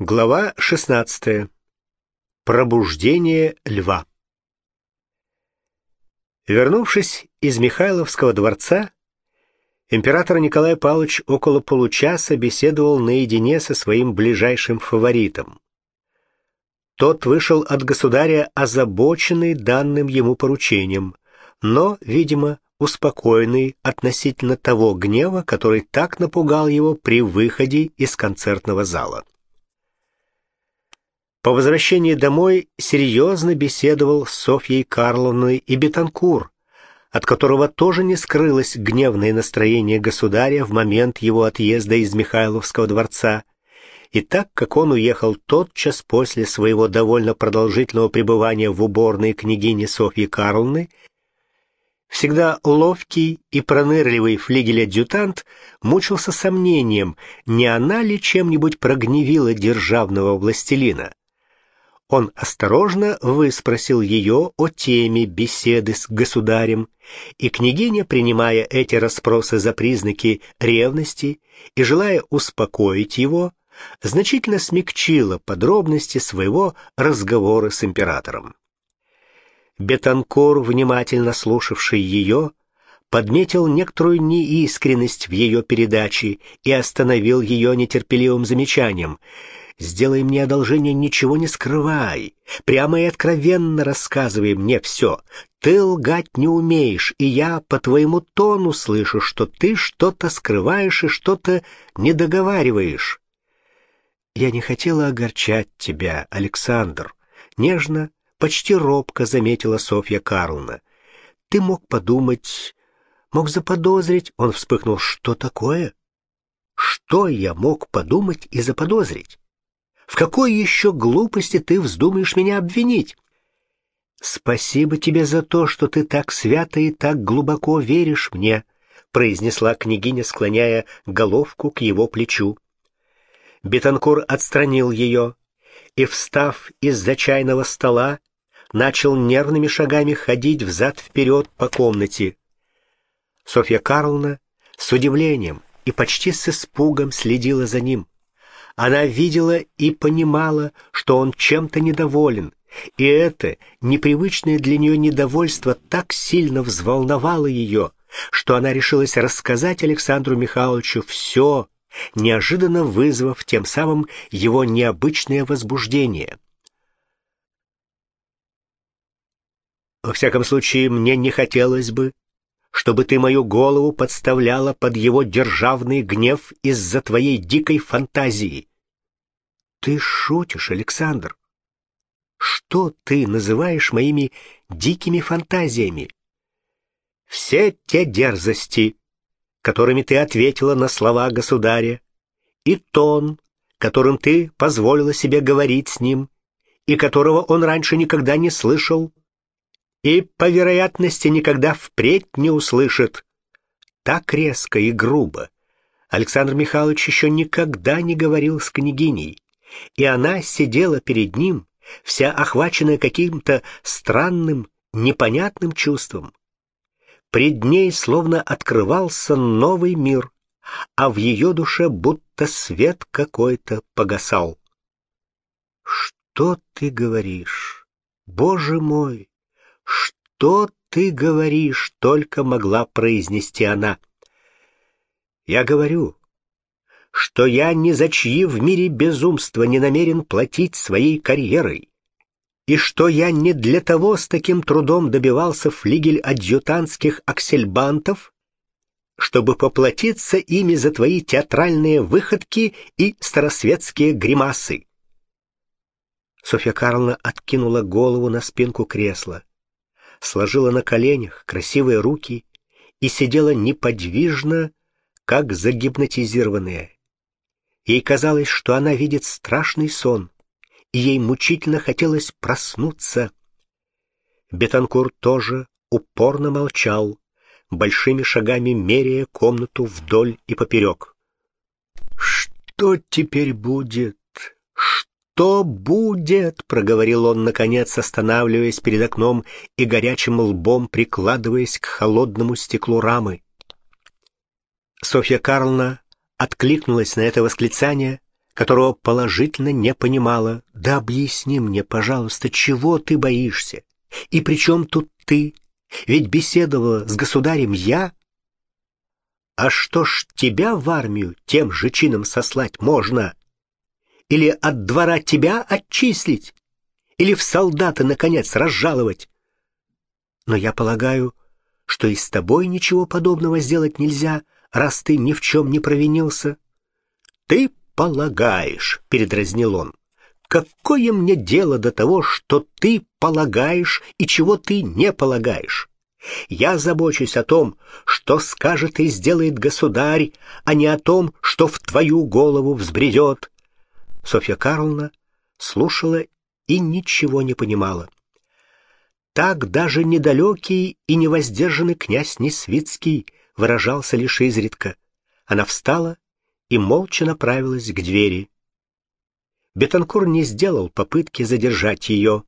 Глава 16. Пробуждение льва. Вернувшись из Михайловского дворца, император Николай Павлович около получаса беседовал наедине со своим ближайшим фаворитом. Тот вышел от государя озабоченный данным ему поручением, но, видимо, успокоенный относительно того гнева, который так напугал его при выходе из концертного зала. По возвращении домой серьезно беседовал с Софьей Карловной и Бетанкур, от которого тоже не скрылось гневное настроение государя в момент его отъезда из Михайловского дворца. И так как он уехал тотчас после своего довольно продолжительного пребывания в уборной княгини Софьи Карловны, Всегда ловкий и пронырливый флигель-адъютант мучился сомнением, не она ли чем-нибудь прогневила державного властелина. Он осторожно выспросил ее о теме беседы с государем, и княгиня, принимая эти расспросы за признаки ревности и желая успокоить его, значительно смягчила подробности своего разговора с императором. Бетанкор, внимательно слушавший ее, подметил некоторую неискренность в ее передаче и остановил ее нетерпеливым замечанием — Сделай мне одолжение, ничего не скрывай. Прямо и откровенно рассказывай мне все. Ты лгать не умеешь, и я по твоему тону слышу, что ты что-то скрываешь и что-то не договариваешь. Я не хотела огорчать тебя, Александр. Нежно, почти робко заметила Софья Карловна. Ты мог подумать, мог заподозрить. Он вспыхнул. Что такое? Что я мог подумать и заподозрить? В какой еще глупости ты вздумаешь меня обвинить? Спасибо тебе за то, что ты так свято и так глубоко веришь мне, произнесла княгиня, склоняя головку к его плечу. Бетанкур отстранил ее и, встав из-за чайного стола, начал нервными шагами ходить взад-вперед по комнате. Софья Карловна с удивлением и почти с испугом следила за ним. Она видела и понимала, что он чем-то недоволен, и это непривычное для нее недовольство так сильно взволновало ее, что она решилась рассказать Александру Михайловичу все, неожиданно вызвав тем самым его необычное возбуждение. Во всяком случае, мне не хотелось бы, чтобы ты мою голову подставляла под его державный гнев из-за твоей дикой фантазии. Ты шутишь, Александр? Что ты называешь моими дикими фантазиями? Все те дерзости, которыми ты ответила на слова государя, и тон, которым ты позволила себе говорить с ним, и которого он раньше никогда не слышал, и, по вероятности, никогда впредь не услышит. Так резко и грубо Александр Михайлович еще никогда не говорил с княгиней и она сидела перед ним, вся охваченная каким-то странным, непонятным чувством. Пред ней словно открывался новый мир, а в ее душе будто свет какой-то погасал. «Что ты говоришь? Боже мой! Что ты говоришь?» — только могла произнести она. «Я говорю, что я ни за чьи в мире безумства не намерен платить своей карьерой, и что я не для того с таким трудом добивался флигель адъютантских аксельбантов, чтобы поплатиться ими за твои театральные выходки и старосветские гримасы. Софья Карловна откинула голову на спинку кресла, сложила на коленях красивые руки и сидела неподвижно, как загипнотизированная. Ей казалось, что она видит страшный сон, и ей мучительно хотелось проснуться. Бетанкур тоже упорно молчал, большими шагами меряя комнату вдоль и поперек. «Что теперь будет? Что будет?» — проговорил он, наконец, останавливаясь перед окном и горячим лбом прикладываясь к холодному стеклу рамы. Софья Карловна откликнулась на это восклицание, которого положительно не понимала. «Да объясни мне, пожалуйста, чего ты боишься? И при чем тут ты? Ведь беседовала с государем я». «А что ж тебя в армию тем же чином сослать можно? Или от двора тебя отчислить? Или в солдаты, наконец, разжаловать?» «Но я полагаю, что и с тобой ничего подобного сделать нельзя, раз ты ни в чем не провинился». «Ты полагаешь», — передразнил он. «Какое мне дело до того, что ты полагаешь и чего ты не полагаешь? Я забочусь о том, что скажет и сделает государь, а не о том, что в твою голову взбредет». Софья Карловна слушала и ничего не понимала. Так даже недалекий и невоздержанный князь Несвицкий выражался лишь изредка. Она встала и молча направилась к двери. Бетанкур не сделал попытки задержать ее.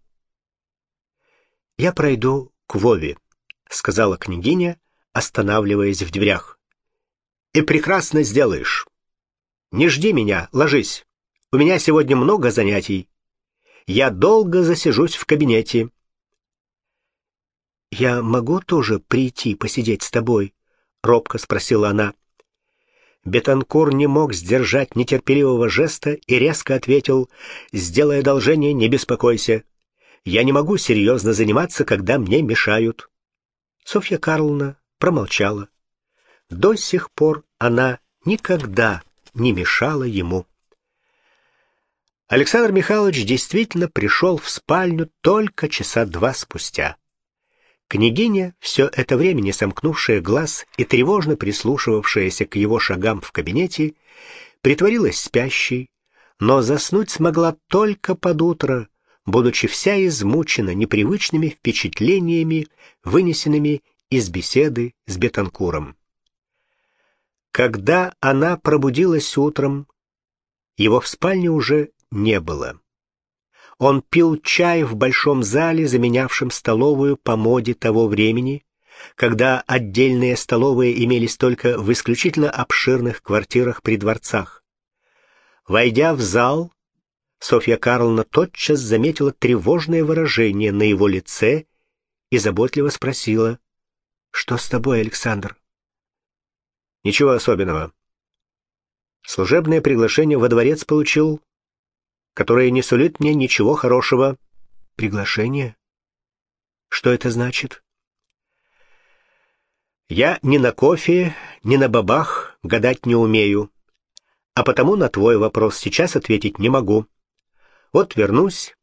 «Я пройду к Вове», — сказала княгиня, останавливаясь в дверях. «И прекрасно сделаешь. Не жди меня, ложись. У меня сегодня много занятий. Я долго засижусь в кабинете». «Я могу тоже прийти посидеть с тобой?» — робко спросила она. Бетанкур не мог сдержать нетерпеливого жеста и резко ответил, «Сделай одолжение, не беспокойся. Я не могу серьезно заниматься, когда мне мешают». Софья Карловна промолчала. До сих пор она никогда не мешала ему. Александр Михайлович действительно пришел в спальню только часа два спустя. Княгиня, все это время не сомкнувшая глаз и тревожно прислушивавшаяся к его шагам в кабинете, притворилась спящей, но заснуть смогла только под утро, будучи вся измучена непривычными впечатлениями, вынесенными из беседы с Бетанкуром. Когда она пробудилась утром, его в спальне уже не было. Он пил чай в большом зале, заменявшем столовую по моде того времени, когда отдельные столовые имелись только в исключительно обширных квартирах при дворцах. Войдя в зал, Софья Карловна тотчас заметила тревожное выражение на его лице и заботливо спросила, «Что с тобой, Александр?» «Ничего особенного. Служебное приглашение во дворец получил, которое не сулит мне ничего хорошего. Приглашение? Что это значит? Я ни на кофе, ни на бабах гадать не умею, а потому на твой вопрос сейчас ответить не могу. Вот вернусь,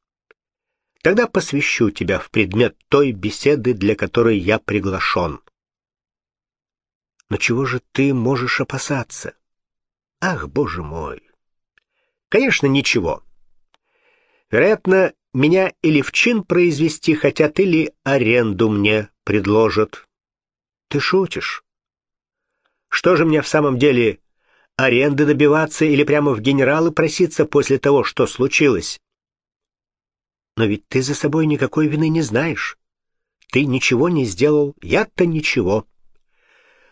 тогда посвящу тебя в предмет той беседы, для которой я приглашен. Но чего же ты можешь опасаться? Ах, боже мой! Конечно, ничего. Вероятно, меня или в чин произвести хотят, или аренду мне предложат. Ты шутишь? Что же мне в самом деле, аренды добиваться или прямо в генералы проситься после того, что случилось? Но ведь ты за собой никакой вины не знаешь. Ты ничего не сделал, я-то ничего.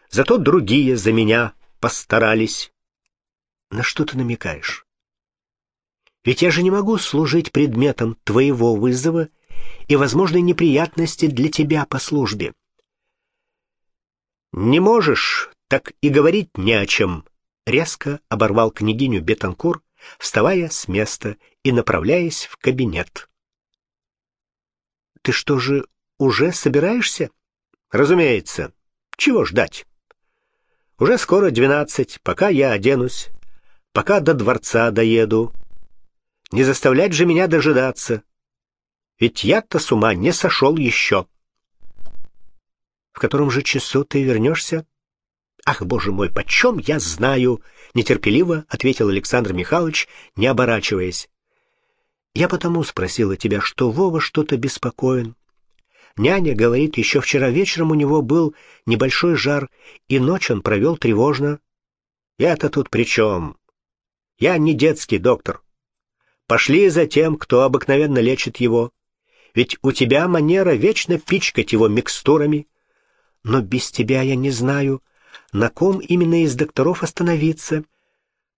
Зато другие за меня постарались. На что ты намекаешь? Ведь я же не могу служить предметом твоего вызова и возможной неприятности для тебя по службе. Не можешь, так и говорить не о чем, резко оборвал княгиню Бетанкур, вставая с места и направляясь в кабинет. Ты что же, уже собираешься? Разумеется. Чего ждать? Уже скоро двенадцать, пока я оденусь, пока до дворца доеду, не заставлять же меня дожидаться. Ведь я-то с ума не сошел еще. В котором же часу ты вернешься? Ах, боже мой, почем я знаю? Нетерпеливо ответил Александр Михайлович, не оборачиваясь. Я потому спросила тебя, что Вова что-то беспокоен. Няня говорит, еще вчера вечером у него был небольшой жар, и ночь он провел тревожно. Я-то тут при чем? Я не детский доктор. Пошли за тем, кто обыкновенно лечит его. Ведь у тебя манера вечно пичкать его микстурами. Но без тебя я не знаю, на ком именно из докторов остановиться.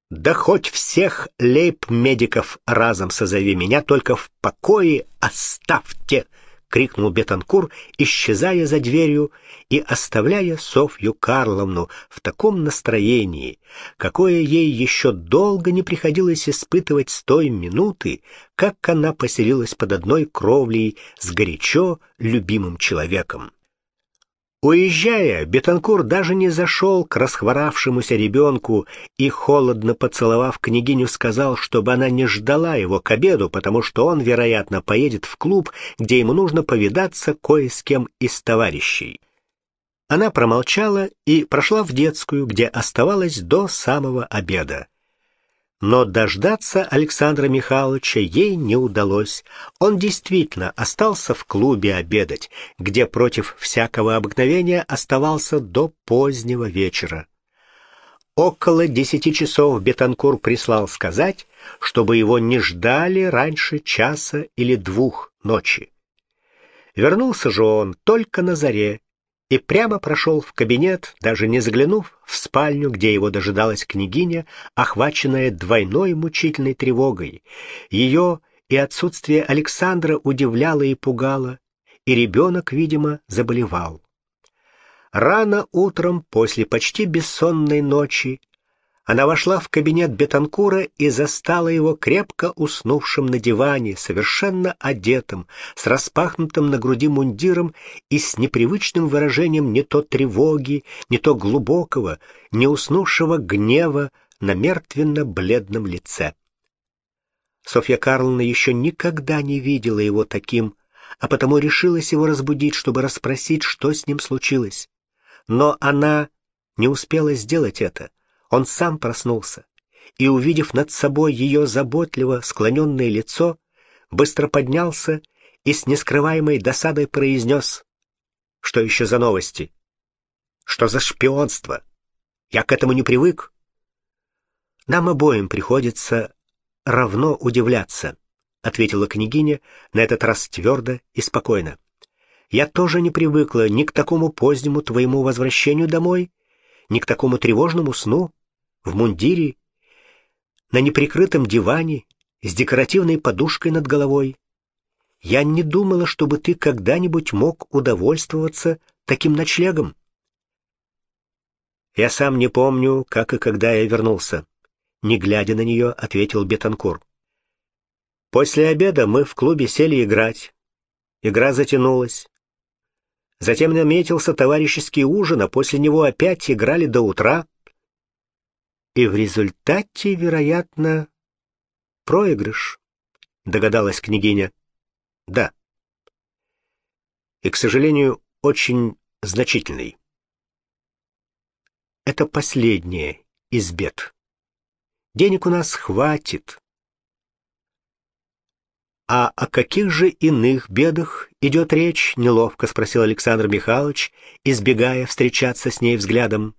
Да хоть всех лейб-медиков разом созови меня, только в покое оставьте, — крикнул Бетанкур, исчезая за дверью и оставляя Софью Карловну в таком настроении, какое ей еще долго не приходилось испытывать с той минуты, как она поселилась под одной кровлей с горячо любимым человеком. Уезжая, Бетанкур даже не зашел к расхворавшемуся ребенку и, холодно поцеловав княгиню, сказал, чтобы она не ждала его к обеду, потому что он, вероятно, поедет в клуб, где ему нужно повидаться кое с кем из товарищей. Она промолчала и прошла в детскую, где оставалась до самого обеда. Но дождаться Александра Михайловича ей не удалось. Он действительно остался в клубе обедать, где против всякого обыкновения оставался до позднего вечера. Около десяти часов Бетанкур прислал сказать, чтобы его не ждали раньше часа или двух ночи. Вернулся же он только на заре и прямо прошел в кабинет, даже не заглянув в спальню, где его дожидалась княгиня, охваченная двойной мучительной тревогой. Ее и отсутствие Александра удивляло и пугало, и ребенок, видимо, заболевал. Рано утром, после почти бессонной ночи, она вошла в кабинет Бетанкура и застала его крепко уснувшим на диване, совершенно одетым, с распахнутым на груди мундиром и с непривычным выражением не то тревоги, не то глубокого, не уснувшего гнева на мертвенно-бледном лице. Софья Карловна еще никогда не видела его таким, а потому решилась его разбудить, чтобы расспросить, что с ним случилось. Но она не успела сделать это. Он сам проснулся и, увидев над собой ее заботливо склоненное лицо, быстро поднялся и с нескрываемой досадой произнес. «Что еще за новости? Что за шпионство? Я к этому не привык». «Нам обоим приходится равно удивляться», — ответила княгиня, на этот раз твердо и спокойно. «Я тоже не привыкла ни к такому позднему твоему возвращению домой, ни к такому тревожному сну в мундире, на неприкрытом диване, с декоративной подушкой над головой. Я не думала, чтобы ты когда-нибудь мог удовольствоваться таким ночлегом. Я сам не помню, как и когда я вернулся. Не глядя на нее, ответил Бетанкур. После обеда мы в клубе сели играть. Игра затянулась. Затем наметился товарищеский ужин, а после него опять играли до утра. И в результате, вероятно, проигрыш, догадалась княгиня. Да. И, к сожалению, очень значительный. Это последнее из бед. Денег у нас хватит. А о каких же иных бедах идет речь? Неловко спросил Александр Михайлович, избегая встречаться с ней взглядом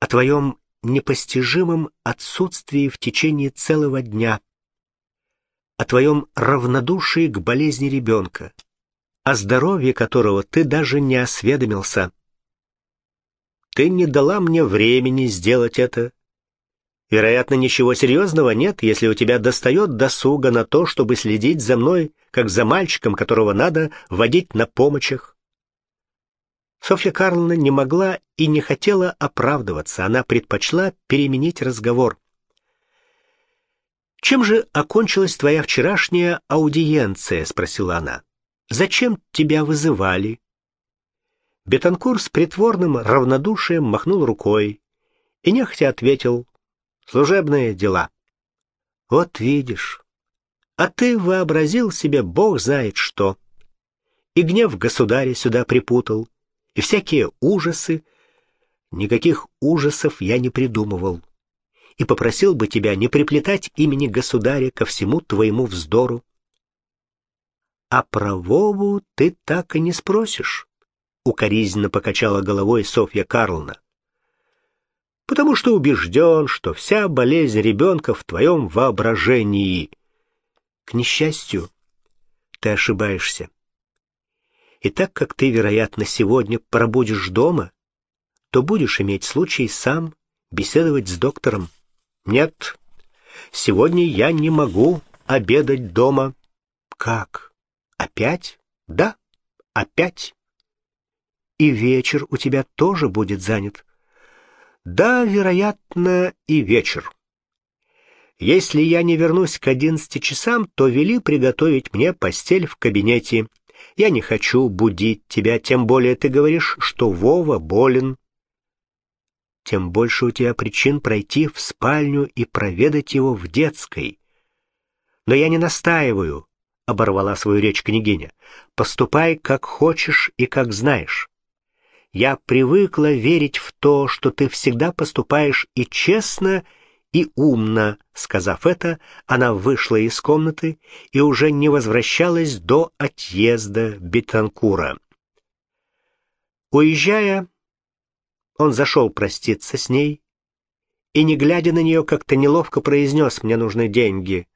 о твоем непостижимом отсутствии в течение целого дня, о твоем равнодушии к болезни ребенка, о здоровье которого ты даже не осведомился. Ты не дала мне времени сделать это. Вероятно, ничего серьезного нет, если у тебя достает досуга на то, чтобы следить за мной, как за мальчиком, которого надо водить на помощях. Софья Карловна не могла и не хотела оправдываться, она предпочла переменить разговор. «Чем же окончилась твоя вчерашняя аудиенция?» — спросила она. «Зачем тебя вызывали?» Бетанкур с притворным равнодушием махнул рукой и нехотя ответил «Служебные дела». «Вот видишь, а ты вообразил себе бог знает что. И гнев государя сюда припутал, и всякие ужасы. Никаких ужасов я не придумывал. И попросил бы тебя не приплетать имени государя ко всему твоему вздору. А про Вову ты так и не спросишь, — укоризненно покачала головой Софья Карловна. Потому что убежден, что вся болезнь ребенка в твоем воображении. К несчастью, ты ошибаешься. И так как ты, вероятно, сегодня пробудешь дома, то будешь иметь случай сам беседовать с доктором. Нет, сегодня я не могу обедать дома. Как? Опять? Да, опять. И вечер у тебя тоже будет занят. Да, вероятно, и вечер. Если я не вернусь к одиннадцати часам, то вели приготовить мне постель в кабинете. Я не хочу будить тебя, тем более ты говоришь, что Вова болен. Тем больше у тебя причин пройти в спальню и проведать его в детской. Но я не настаиваю, — оборвала свою речь княгиня. Поступай, как хочешь и как знаешь. Я привыкла верить в то, что ты всегда поступаешь и честно, и умно. Сказав это, она вышла из комнаты и уже не возвращалась до отъезда Бетанкура. Уезжая, он зашел проститься с ней и, не глядя на нее, как-то неловко произнес «Мне нужны деньги».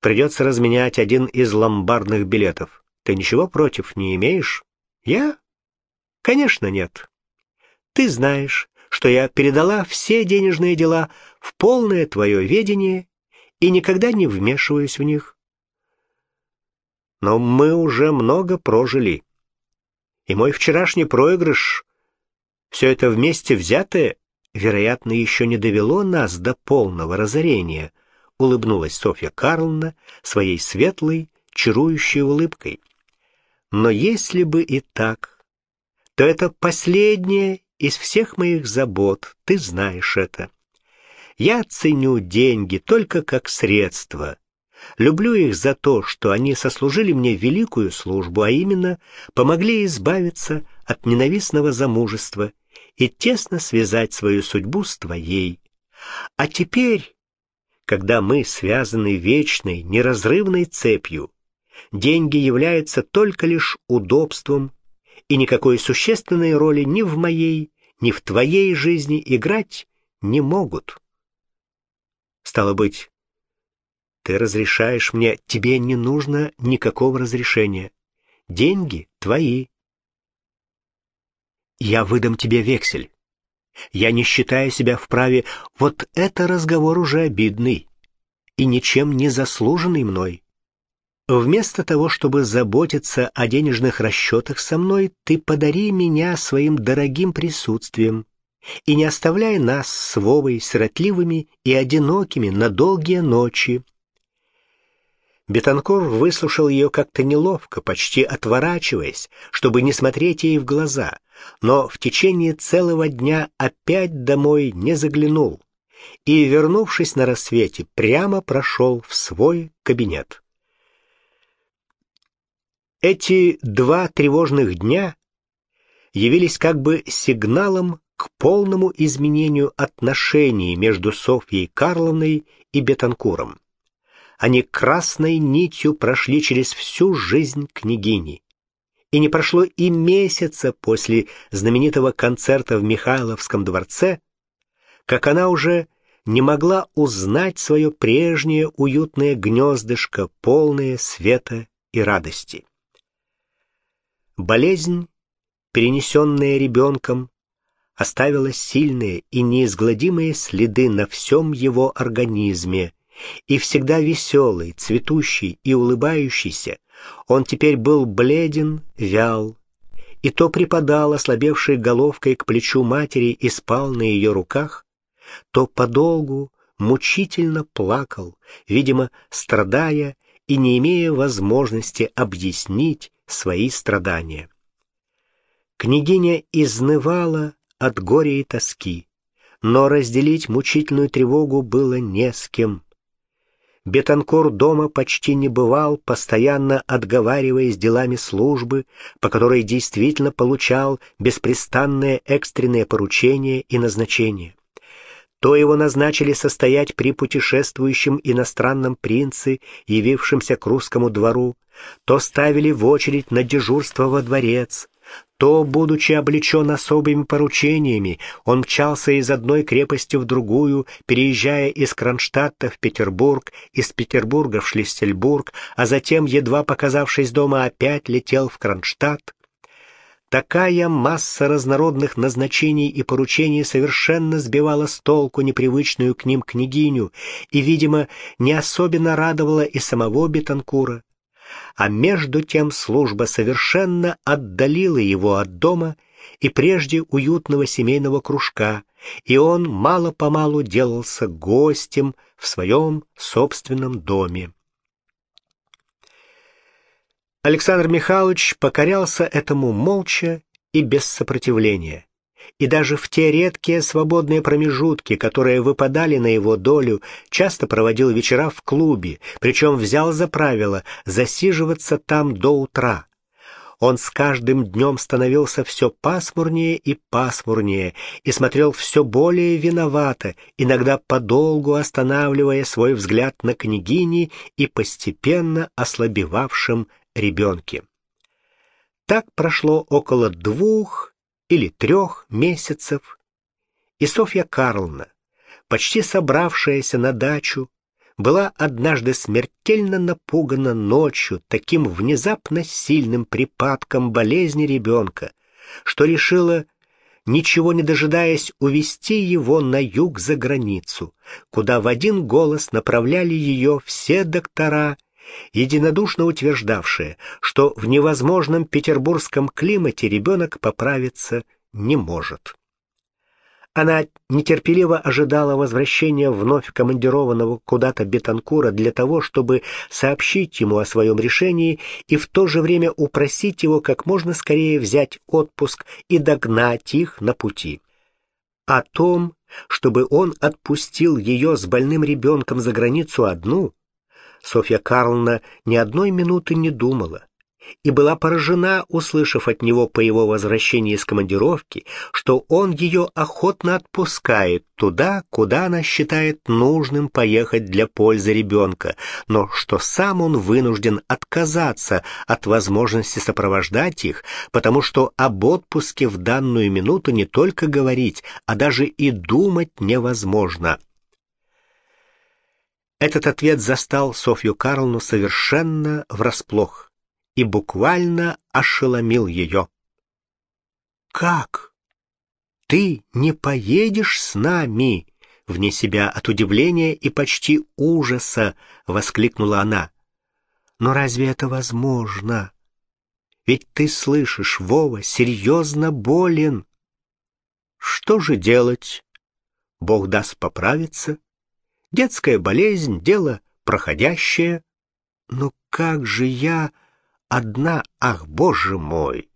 Придется разменять один из ломбардных билетов. Ты ничего против не имеешь? Я? Конечно, нет. Ты знаешь, что я передала все денежные дела в полное твое ведение и никогда не вмешиваюсь в них. Но мы уже много прожили. И мой вчерашний проигрыш, все это вместе взятое, вероятно, еще не довело нас до полного разорения, улыбнулась Софья Карловна своей светлой, чарующей улыбкой. Но если бы и так, то это последнее из всех моих забот, ты знаешь это. Я ценю деньги только как средство. Люблю их за то, что они сослужили мне великую службу, а именно помогли избавиться от ненавистного замужества и тесно связать свою судьбу с твоей. А теперь, когда мы связаны вечной, неразрывной цепью, деньги являются только лишь удобством и никакой существенной роли ни в моей, ни в твоей жизни играть не могут. Стало быть, ты разрешаешь мне, тебе не нужно никакого разрешения. Деньги твои. Я выдам тебе вексель. Я не считаю себя вправе, вот это разговор уже обидный и ничем не заслуженный мной. Вместо того, чтобы заботиться о денежных расчетах со мной, ты подари меня своим дорогим присутствием и не оставляй нас с Вовой сиротливыми и одинокими на долгие ночи. Бетанкор выслушал ее как-то неловко, почти отворачиваясь, чтобы не смотреть ей в глаза, но в течение целого дня опять домой не заглянул и, вернувшись на рассвете, прямо прошел в свой кабинет. Эти два тревожных дня явились как бы сигналом к полному изменению отношений между Софьей Карловной и Бетанкуром. Они красной нитью прошли через всю жизнь княгини. И не прошло и месяца после знаменитого концерта в Михайловском дворце, как она уже не могла узнать свое прежнее уютное гнездышко, полное света и радости. Болезнь, перенесенная ребенком, оставила сильные и неизгладимые следы на всем его организме, и всегда веселый, цветущий и улыбающийся, он теперь был бледен, вял, и то припадал ослабевшей головкой к плечу матери и спал на ее руках, то подолгу мучительно плакал, видимо, страдая и не имея возможности объяснить свои страдания. Княгиня изнывала от горя и тоски, но разделить мучительную тревогу было не с кем. Бетанкор дома почти не бывал, постоянно отговариваясь делами службы, по которой действительно получал беспрестанные экстренные поручения и назначения. То его назначили состоять при путешествующем иностранном принце, явившемся к русскому двору, то ставили в очередь на дежурство во дворец, то, будучи облечен особыми поручениями, он мчался из одной крепости в другую, переезжая из Кронштадта в Петербург, из Петербурга в Шлиссельбург, а затем, едва показавшись дома, опять летел в Кронштадт. Такая масса разнородных назначений и поручений совершенно сбивала с толку непривычную к ним княгиню и, видимо, не особенно радовала и самого Бетанкура. А между тем служба совершенно отдалила его от дома и прежде уютного семейного кружка, и он мало-помалу делался гостем в своем собственном доме. Александр Михайлович покорялся этому молча и без сопротивления. И даже в те редкие свободные промежутки, которые выпадали на его долю, часто проводил вечера в клубе, причем взял за правило засиживаться там до утра. Он с каждым днем становился все пасмурнее и пасмурнее и смотрел все более виновато, иногда подолгу останавливая свой взгляд на княгини и постепенно ослабевавшим ребенке. Так прошло около двух или трех месяцев, и Софья Карловна, почти собравшаяся на дачу, была однажды смертельно напугана ночью таким внезапно сильным припадком болезни ребенка, что решила, ничего не дожидаясь, увести его на юг за границу, куда в один голос направляли ее все доктора единодушно утверждавшие, что в невозможном петербургском климате ребенок поправиться не может. Она нетерпеливо ожидала возвращения вновь командированного куда-то Бетанкура для того, чтобы сообщить ему о своем решении и в то же время упросить его как можно скорее взять отпуск и догнать их на пути. О том, чтобы он отпустил ее с больным ребенком за границу одну, Софья Карловна ни одной минуты не думала и была поражена, услышав от него по его возвращении из командировки, что он ее охотно отпускает туда, куда она считает нужным поехать для пользы ребенка, но что сам он вынужден отказаться от возможности сопровождать их, потому что об отпуске в данную минуту не только говорить, а даже и думать невозможно. Этот ответ застал Софью Карловну совершенно врасплох и буквально ошеломил ее. «Как? Ты не поедешь с нами?» Вне себя от удивления и почти ужаса воскликнула она. «Но разве это возможно? Ведь ты слышишь, Вова серьезно болен. Что же делать? Бог даст поправиться, Детская болезнь — дело проходящее. Но как же я одна, ах, боже мой!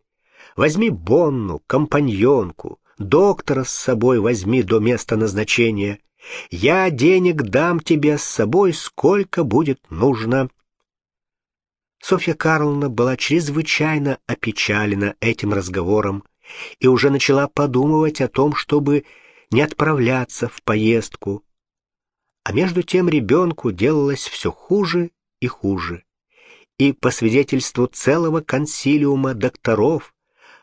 Возьми Бонну, компаньонку, доктора с собой возьми до места назначения. Я денег дам тебе с собой, сколько будет нужно. Софья Карловна была чрезвычайно опечалена этим разговором и уже начала подумывать о том, чтобы не отправляться в поездку, а между тем ребенку делалось все хуже и хуже. И по свидетельству целого консилиума докторов,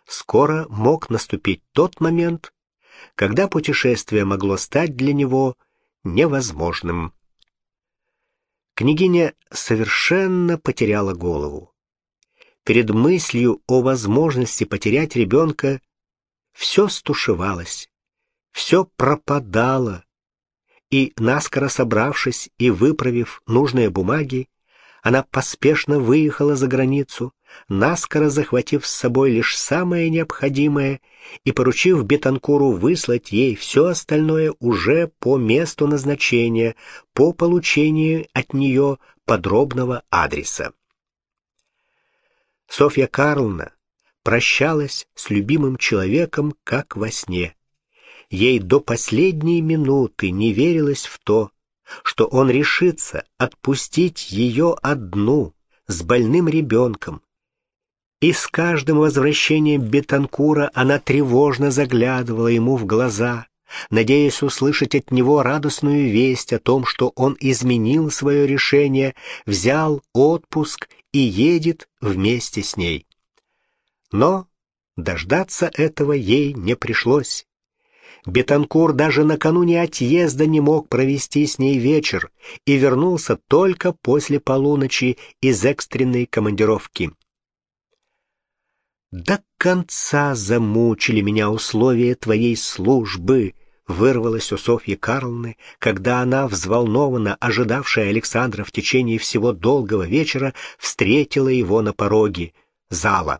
скоро мог наступить тот момент, когда путешествие могло стать для него невозможным. Княгиня совершенно потеряла голову. Перед мыслью о возможности потерять ребенка все стушевалось, все пропадало, и, наскоро собравшись и выправив нужные бумаги, она поспешно выехала за границу, наскоро захватив с собой лишь самое необходимое и поручив Бетанкуру выслать ей все остальное уже по месту назначения, по получению от нее подробного адреса. Софья Карловна прощалась с любимым человеком как во сне ей до последней минуты не верилось в то, что он решится отпустить ее одну с больным ребенком. И с каждым возвращением Бетанкура она тревожно заглядывала ему в глаза, надеясь услышать от него радостную весть о том, что он изменил свое решение, взял отпуск и едет вместе с ней. Но дождаться этого ей не пришлось. Бетанкур даже накануне отъезда не мог провести с ней вечер и вернулся только после полуночи из экстренной командировки. Да конца замучили меня условия твоей службы, вырвалось у Софьи Карловны, когда она, взволнованно ожидавшая Александра в течение всего долгого вечера, встретила его на пороге зала.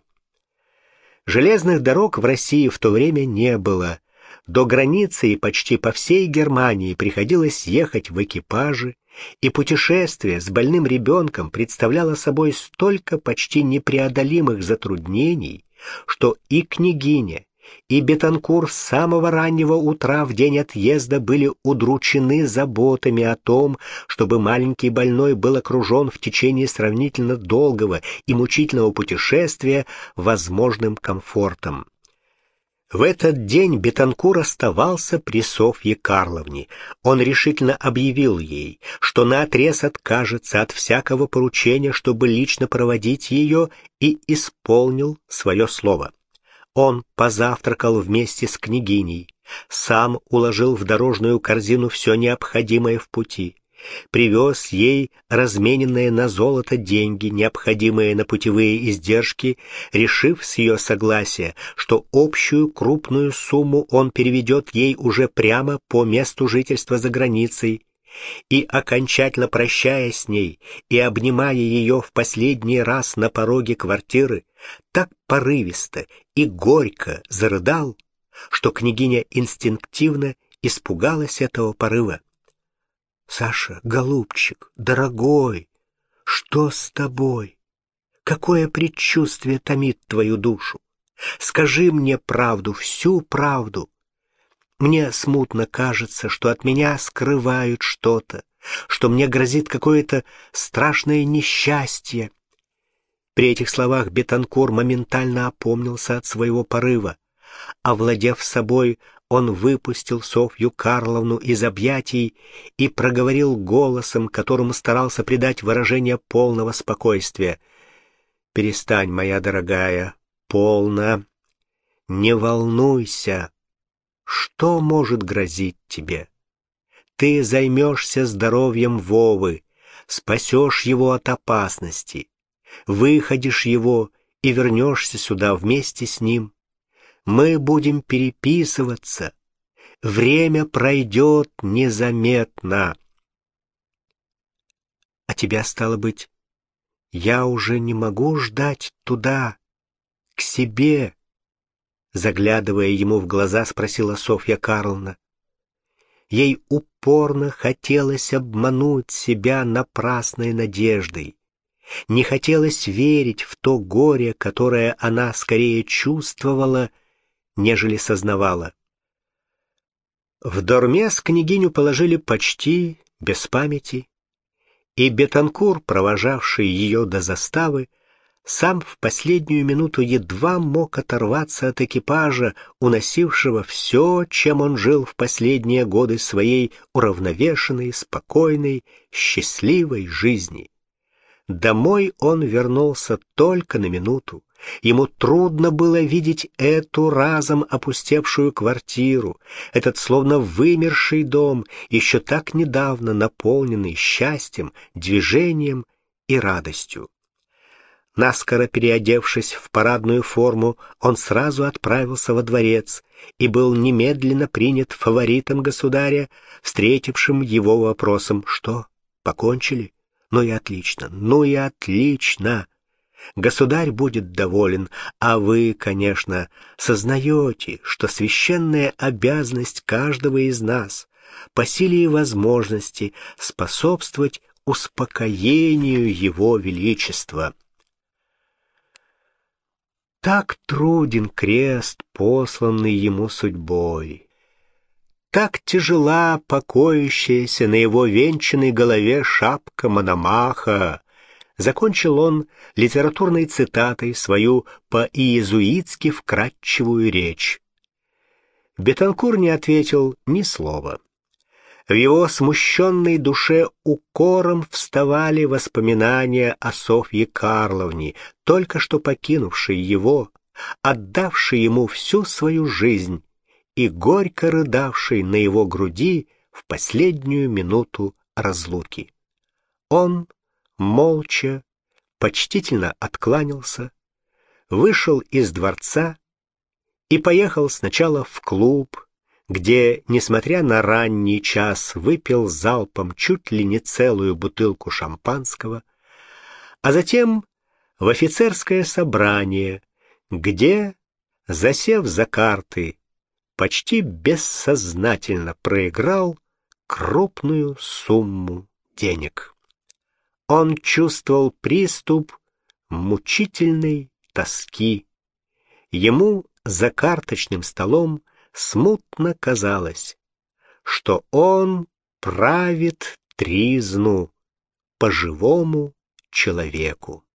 Железных дорог в России в то время не было. До границы и почти по всей Германии приходилось ехать в экипаже, и путешествие с больным ребенком представляло собой столько почти непреодолимых затруднений, что и княгиня, и Бетанкур с самого раннего утра в день отъезда были удручены заботами о том, чтобы маленький больной был окружен в течение сравнительно долгого и мучительного путешествия возможным комфортом. В этот день Бетанкур оставался при Софье Карловне. Он решительно объявил ей, что наотрез откажется от всякого поручения, чтобы лично проводить ее, и исполнил свое слово. Он позавтракал вместе с княгиней, сам уложил в дорожную корзину все необходимое в пути привез ей размененные на золото деньги, необходимые на путевые издержки, решив с ее согласия, что общую крупную сумму он переведет ей уже прямо по месту жительства за границей, и, окончательно прощаясь с ней и обнимая ее в последний раз на пороге квартиры, так порывисто и горько зарыдал, что княгиня инстинктивно испугалась этого порыва. Саша, голубчик, дорогой, что с тобой? Какое предчувствие томит твою душу? Скажи мне правду, всю правду. Мне смутно кажется, что от меня скрывают что-то, что мне грозит какое-то страшное несчастье. При этих словах Бетанкур моментально опомнился от своего порыва. Овладев собой, он выпустил Софью Карловну из объятий и проговорил голосом, которому старался придать выражение полного спокойствия. «Перестань, моя дорогая, полно. Не волнуйся. Что может грозить тебе? Ты займешься здоровьем Вовы, спасешь его от опасности, выходишь его и вернешься сюда вместе с ним». Мы будем переписываться. Время пройдет незаметно. А тебя, стало быть, я уже не могу ждать туда, к себе, заглядывая ему в глаза, спросила Софья Карловна. Ей упорно хотелось обмануть себя напрасной надеждой. Не хотелось верить в то горе, которое она скорее чувствовала, нежели сознавала. В Дормес княгиню положили почти без памяти, и Бетанкур, провожавший ее до заставы, сам в последнюю минуту едва мог оторваться от экипажа, уносившего все, чем он жил в последние годы своей уравновешенной, спокойной, счастливой жизни. Домой он вернулся только на минуту, Ему трудно было видеть эту разом опустевшую квартиру, этот словно вымерший дом, еще так недавно наполненный счастьем, движением и радостью. Наскоро переодевшись в парадную форму, он сразу отправился во дворец и был немедленно принят фаворитом государя, встретившим его вопросом «Что, покончили? Ну и отлично, ну и отлично!» Государь будет доволен, а вы, конечно, сознаете, что священная обязанность каждого из нас по силе и возможности способствовать успокоению Его Величества. Так труден крест, посланный ему судьбой. Так тяжела покоящаяся на его венчанной голове шапка Мономаха, закончил он литературной цитатой свою по-иезуитски вкратчивую речь. Бетанкур не ответил ни слова. В его смущенной душе укором вставали воспоминания о Софье Карловне, только что покинувшей его, отдавшей ему всю свою жизнь и горько рыдавшей на его груди в последнюю минуту разлуки. Он молча, почтительно откланялся, вышел из дворца и поехал сначала в клуб, где, несмотря на ранний час, выпил залпом чуть ли не целую бутылку шампанского, а затем в офицерское собрание, где, засев за карты, почти бессознательно проиграл крупную сумму денег. Он чувствовал приступ мучительной тоски. Ему за карточным столом смутно казалось, что он правит тризну по живому человеку.